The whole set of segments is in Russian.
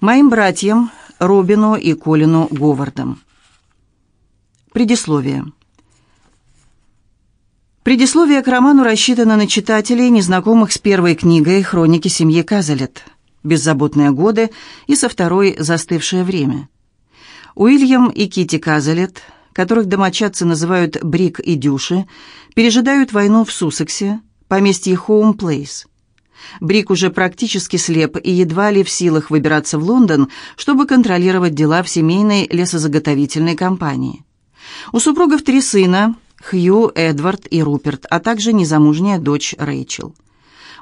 Моим братьям Робину и Колину Говардам. Предисловие. Предисловие к роману рассчитано на читателей, незнакомых с первой книгой «Хроники семьи Казалет», «Беззаботные годы» и со второй «Застывшее время». Уильям и Кити Казалет, которых домочадцы называют Брик и Дюши, пережидают войну в Суссексе, поместье Хоум Плейс. Брик уже практически слеп и едва ли в силах выбираться в Лондон, чтобы контролировать дела в семейной лесозаготовительной компании. У супругов три сына – Хью, Эдвард и Руперт, а также незамужняя дочь Рэйчел.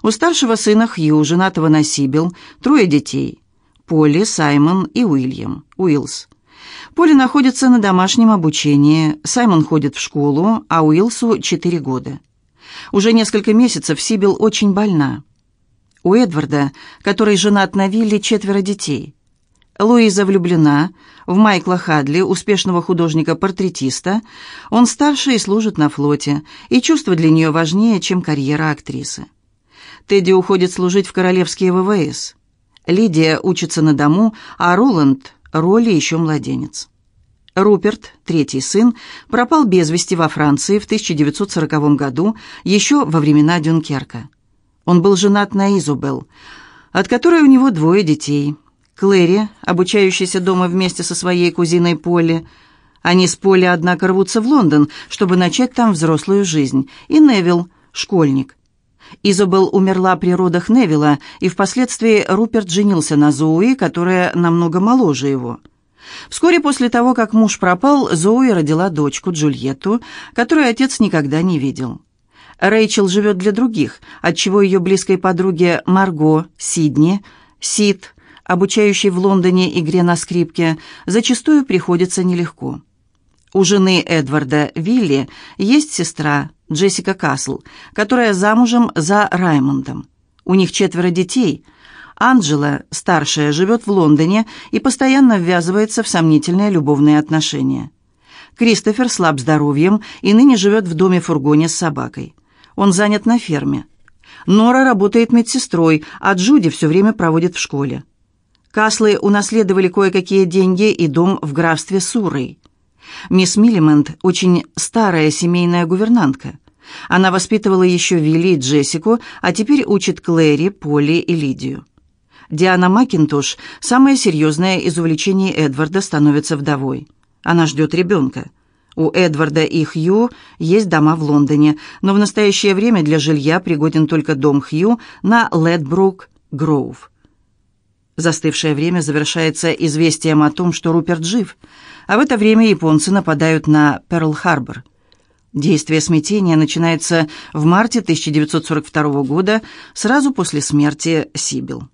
У старшего сына Хью, женатого на Сибил, трое детей – Полли, Саймон и Уильям, Уиллс. Полли находится на домашнем обучении, Саймон ходит в школу, а Уиллсу – четыре года. Уже несколько месяцев Сибил очень больна. У Эдварда, который женат на Вилли, четверо детей. Луиза влюблена в Майкла Хадли, успешного художника-портретиста. Он старше и служит на флоте, и чувство для нее важнее, чем карьера актрисы. Тедди уходит служить в королевские ВВС. Лидия учится на дому, а Роланд – роли еще младенец. Руперт, третий сын, пропал без вести во Франции в 1940 году, еще во времена Дюнкерка. Он был женат на Изубел, от которой у него двое детей. Клэри, обучающаяся дома вместе со своей кузиной Полли. Они с Полли, однако, рвутся в Лондон, чтобы начать там взрослую жизнь. И Невил, школьник. Изобел умерла при родах Невилла, и впоследствии Руперт женился на Зоуи, которая намного моложе его. Вскоре после того, как муж пропал, Зоуи родила дочку Джульетту, которую отец никогда не видел. Рэйчел живет для других, отчего ее близкой подруге Марго, Сидни, Сид, обучающей в Лондоне игре на скрипке, зачастую приходится нелегко. У жены Эдварда Вилли есть сестра Джессика Касл, которая замужем за Раймондом. У них четверо детей. Анджела, старшая, живет в Лондоне и постоянно ввязывается в сомнительные любовные отношения. Кристофер слаб здоровьем и ныне живет в доме-фургоне с собакой. Он занят на ферме. Нора работает медсестрой, а Джуди все время проводит в школе. Каслы унаследовали кое-какие деньги и дом в графстве Сурой. Мисс Миллимент очень старая семейная гувернантка. Она воспитывала еще Вилли и Джессику, а теперь учит Клэри, Полли и Лидию. Диана Макинтош, самое серьезное из увлечений Эдварда, становится вдовой. Она ждет ребенка. У Эдварда и Хью есть дома в Лондоне, но в настоящее время для жилья пригоден только дом Хью на Ледбрук-Гроув. Застывшее время завершается известием о том, что Руперт жив, а в это время японцы нападают на Перл-Харбор. Действие смятения начинается в марте 1942 года, сразу после смерти Сибил.